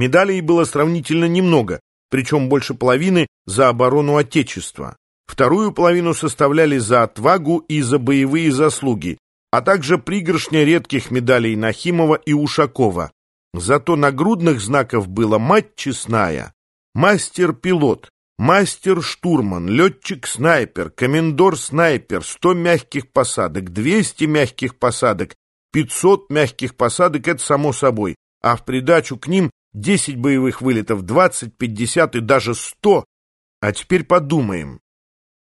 Медалей было сравнительно немного, причем больше половины за оборону Отечества. Вторую половину составляли за отвагу и за боевые заслуги, а также пригоршня редких медалей Нахимова и Ушакова. Зато нагрудных знаков было «Мать честная», «Мастер-пилот», «Мастер-штурман», «Летчик-снайпер», «Комендор-снайпер», 100 мягких посадок, 200 мягких посадок, 500 мягких посадок — это само собой, а в придачу к ним 10 боевых вылетов, 20, 50 и даже 100. А теперь подумаем.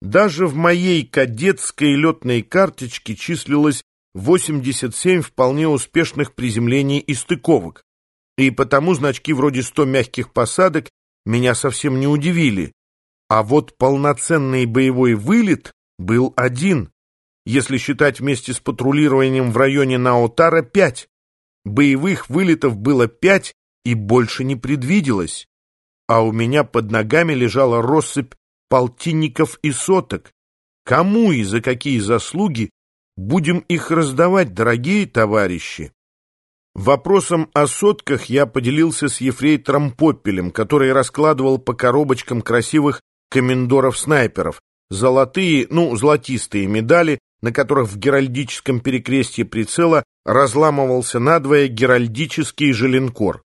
Даже в моей кадетской летной карточке числилось 87 вполне успешных приземлений и стыковок. И потому значки вроде 100 мягких посадок меня совсем не удивили. А вот полноценный боевой вылет был один, если считать вместе с патрулированием в районе Наотара пять. Боевых вылетов было пять и больше не предвиделось. А у меня под ногами лежала россыпь полтинников и соток. Кому и за какие заслуги будем их раздавать, дорогие товарищи? Вопросом о сотках я поделился с ефрейтором Поппелем, который раскладывал по коробочкам красивых комендоров-снайперов, золотые, ну, золотистые медали, на которых в геральдическом перекрестье прицела разламывался надвое геральдический желенкор.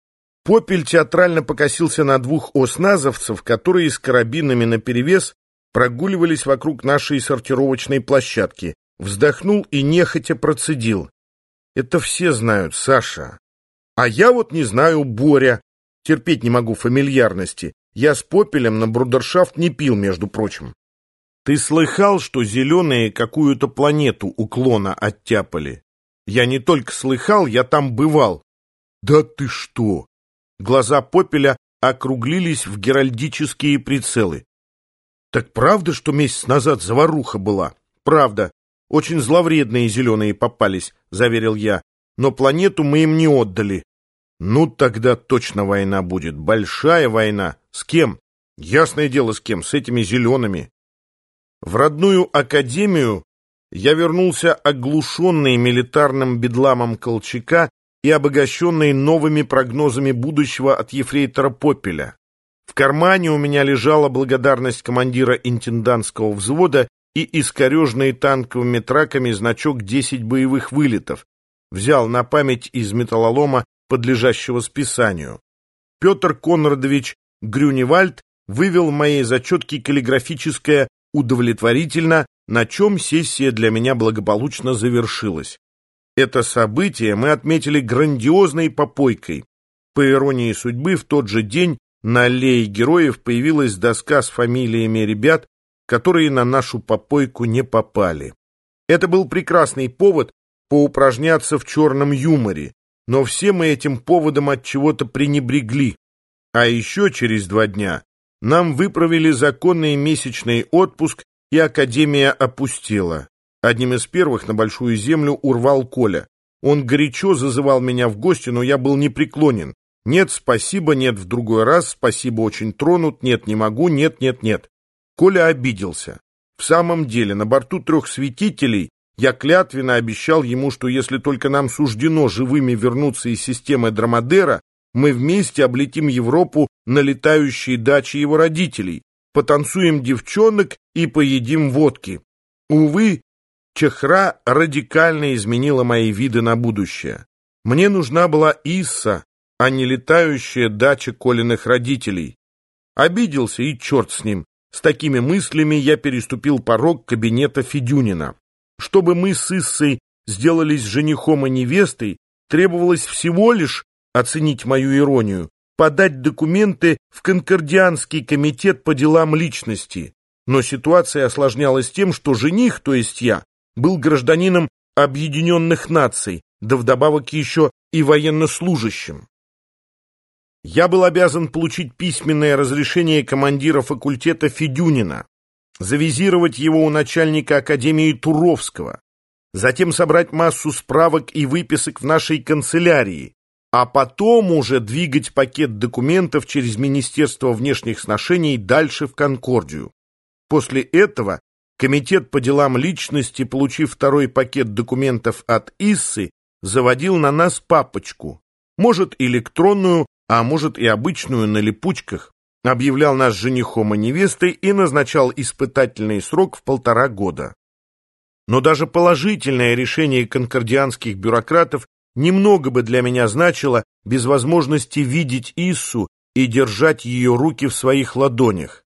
Попель театрально покосился на двух осназовцев, которые с карабинами наперевес прогуливались вокруг нашей сортировочной площадки, вздохнул и нехотя процедил. «Это все знают, Саша. А я вот не знаю Боря. Терпеть не могу фамильярности. Я с Попелем на брудершафт не пил, между прочим. Ты слыхал, что зеленые какую-то планету уклона оттяпали? Я не только слыхал, я там бывал. Да ты что? Глаза Попеля округлились в геральдические прицелы. Так правда, что месяц назад заваруха была? Правда. Очень зловредные зеленые попались, заверил я. Но планету мы им не отдали. Ну, тогда точно война будет. Большая война. С кем? Ясное дело, с кем. С этими зелеными. В родную академию я вернулся оглушенный милитарным бедламом Колчака и обогащенный новыми прогнозами будущего от ефрейтора Попеля. В кармане у меня лежала благодарность командира интендантского взвода и искореженный танковыми траками значок 10 боевых вылетов. Взял на память из металлолома, подлежащего списанию. Петр Конрадович Грюневальд вывел в моей зачетке каллиграфическое «удовлетворительно», на чем сессия для меня благополучно завершилась. Это событие мы отметили грандиозной попойкой. По иронии судьбы, в тот же день на аллее героев появилась доска с фамилиями ребят, которые на нашу попойку не попали. Это был прекрасный повод поупражняться в черном юморе, но все мы этим поводом от чего-то пренебрегли. А еще через два дня нам выправили законный месячный отпуск, и Академия опустела. Одним из первых на Большую Землю урвал Коля. Он горячо зазывал меня в гости, но я был непреклонен. Нет, спасибо, нет, в другой раз, спасибо, очень тронут, нет, не могу, нет, нет, нет. Коля обиделся. В самом деле, на борту трех светителей я клятвенно обещал ему, что если только нам суждено живыми вернуться из системы Драмадера, мы вместе облетим Европу на летающие дачи его родителей, потанцуем девчонок и поедим водки. Увы, Чехра радикально изменила мои виды на будущее. Мне нужна была Исса, а не летающая дача Колиных родителей. Обиделся, и черт с ним. С такими мыслями я переступил порог кабинета Федюнина. Чтобы мы с Иссой сделались женихом и невестой, требовалось всего лишь, оценить мою иронию, подать документы в Конкордианский комитет по делам личности. Но ситуация осложнялась тем, что жених, то есть я, был гражданином Объединенных Наций, да вдобавок еще и военнослужащим. Я был обязан получить письменное разрешение командира факультета Федюнина, завизировать его у начальника Академии Туровского, затем собрать массу справок и выписок в нашей канцелярии, а потом уже двигать пакет документов через Министерство внешних сношений дальше в Конкордию. После этого Комитет по делам личности, получив второй пакет документов от Иссы, заводил на нас папочку, может электронную, а может и обычную на липучках, объявлял нас женихом и невестой и назначал испытательный срок в полтора года. Но даже положительное решение конкордианских бюрократов немного бы для меня значило без возможности видеть Иссу и держать ее руки в своих ладонях.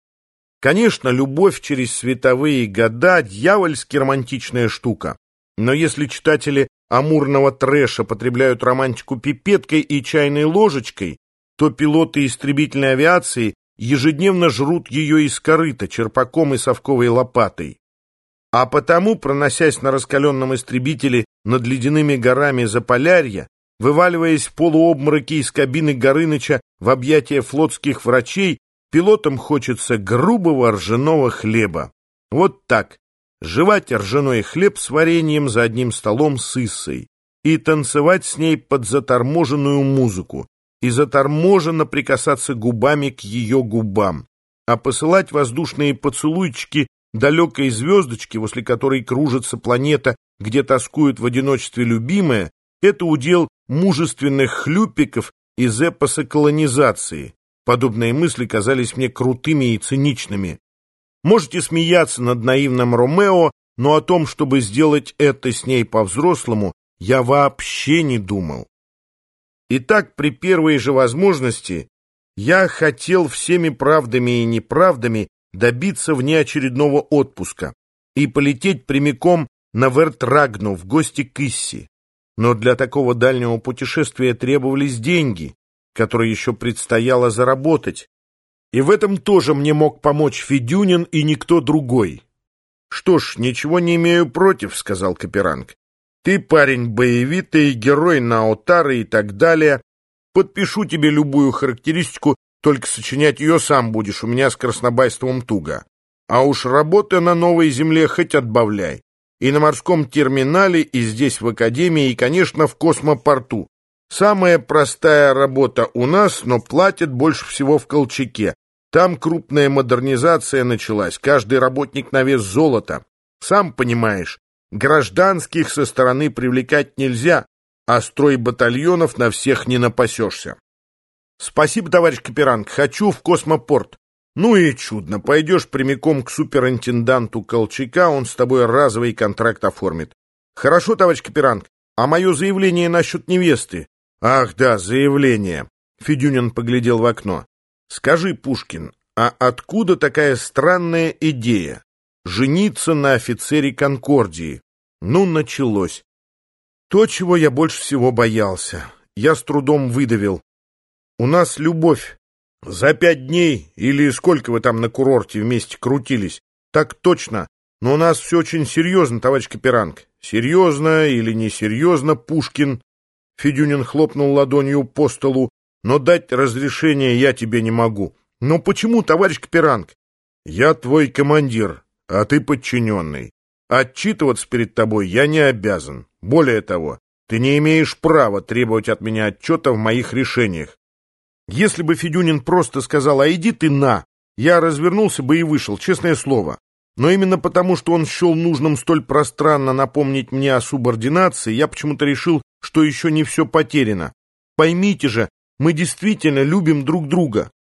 Конечно, любовь через световые года – дьявольски романтичная штука. Но если читатели амурного трэша потребляют романтику пипеткой и чайной ложечкой, то пилоты истребительной авиации ежедневно жрут ее из корыта черпаком и совковой лопатой. А потому, проносясь на раскаленном истребителе над ледяными горами Заполярья, вываливаясь в полуобмороки из кабины Горыныча в объятия флотских врачей, пилотам хочется грубого ржаного хлеба. Вот так, жевать ржаной хлеб с вареньем за одним столом с Иссой и танцевать с ней под заторможенную музыку, и заторможенно прикасаться губами к ее губам, а посылать воздушные поцелуйчики далекой звездочки, возле которой кружится планета, где тоскует в одиночестве любимая, это удел мужественных хлюпиков из эпоса колонизации. Подобные мысли казались мне крутыми и циничными. Можете смеяться над наивным Ромео, но о том, чтобы сделать это с ней по-взрослому, я вообще не думал. Итак, при первой же возможности я хотел всеми правдами и неправдами добиться внеочередного отпуска и полететь прямиком на Вертрагну в гости к Исси. Но для такого дальнего путешествия требовались деньги, которые еще предстояло заработать, и в этом тоже мне мог помочь Федюнин и никто другой. «Что ж, ничего не имею против», — сказал Каперанг. «Ты парень боевитый, герой Наотары и так далее. Подпишу тебе любую характеристику, только сочинять ее сам будешь, у меня с краснобайством туго. А уж работы на новой земле хоть отбавляй. И на морском терминале, и здесь в академии, и, конечно, в космопорту. Самая простая работа у нас, но платят больше всего в Колчаке. Там крупная модернизация началась, каждый работник на вес золота. Сам понимаешь, гражданских со стороны привлекать нельзя, а строй батальонов на всех не напасешься. Спасибо, товарищ Каперанг, хочу в космопорт. Ну и чудно, пойдешь прямиком к суперинтенданту Колчака, он с тобой разовый контракт оформит. Хорошо, товарищ Каперанг, а мое заявление насчет невесты? Ах да, заявление. Федюнин поглядел в окно. Скажи, Пушкин, а откуда такая странная идея? Жениться на офицере Конкордии. Ну, началось. То, чего я больше всего боялся. Я с трудом выдавил. У нас любовь. За пять дней, или сколько вы там на курорте вместе крутились, так точно. Но у нас все очень серьезно, товарищ Каперанг. Серьезно или несерьезно, Пушкин? Федюнин хлопнул ладонью по столу. «Но дать разрешение я тебе не могу». «Но почему, товарищ Каперанг?» «Я твой командир, а ты подчиненный. Отчитываться перед тобой я не обязан. Более того, ты не имеешь права требовать от меня отчета в моих решениях. Если бы Федюнин просто сказал «А иди ты на!», я развернулся бы и вышел, честное слово. Но именно потому, что он счел нужным столь пространно напомнить мне о субординации, я почему-то решил, что еще не все потеряно. Поймите же, мы действительно любим друг друга.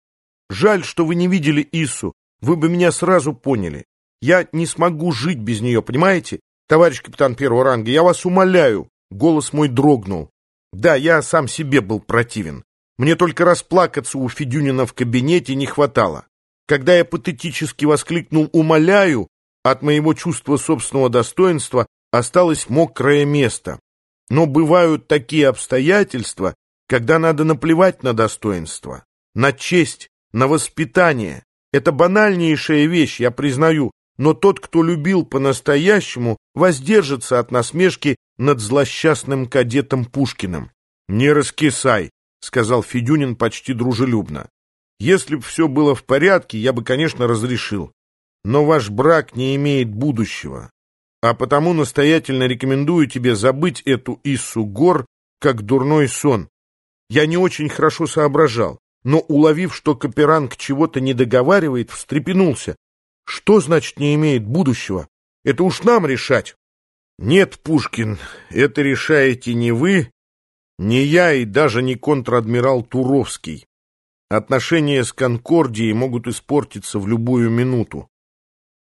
Жаль, что вы не видели Ису, вы бы меня сразу поняли. Я не смогу жить без нее, понимаете? Товарищ капитан первого ранга, я вас умоляю. Голос мой дрогнул. Да, я сам себе был противен. Мне только расплакаться у Федюнина в кабинете не хватало. Когда я патетически воскликнул «умоляю», от моего чувства собственного достоинства осталось мокрое место. Но бывают такие обстоятельства, когда надо наплевать на достоинство, на честь, на воспитание. Это банальнейшая вещь, я признаю, но тот, кто любил по-настоящему, воздержится от насмешки над злосчастным кадетом Пушкиным. «Не раскисай», — сказал Федюнин почти дружелюбно. «Если бы все было в порядке, я бы, конечно, разрешил. Но ваш брак не имеет будущего а потому настоятельно рекомендую тебе забыть эту Иссу гор как дурной сон. Я не очень хорошо соображал, но, уловив, что Каперанг чего-то не договаривает, встрепенулся. Что значит не имеет будущего? Это уж нам решать. Нет, Пушкин, это решаете не вы, не я и даже не контр-адмирал Туровский. Отношения с Конкордией могут испортиться в любую минуту.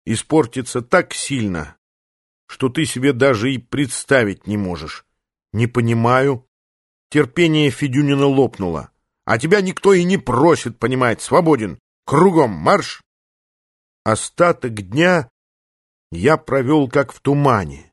Испортиться так сильно, что ты себе даже и представить не можешь. Не понимаю. Терпение Федюнина лопнуло. А тебя никто и не просит понимать. Свободен. Кругом марш. Остаток дня я провел как в тумане.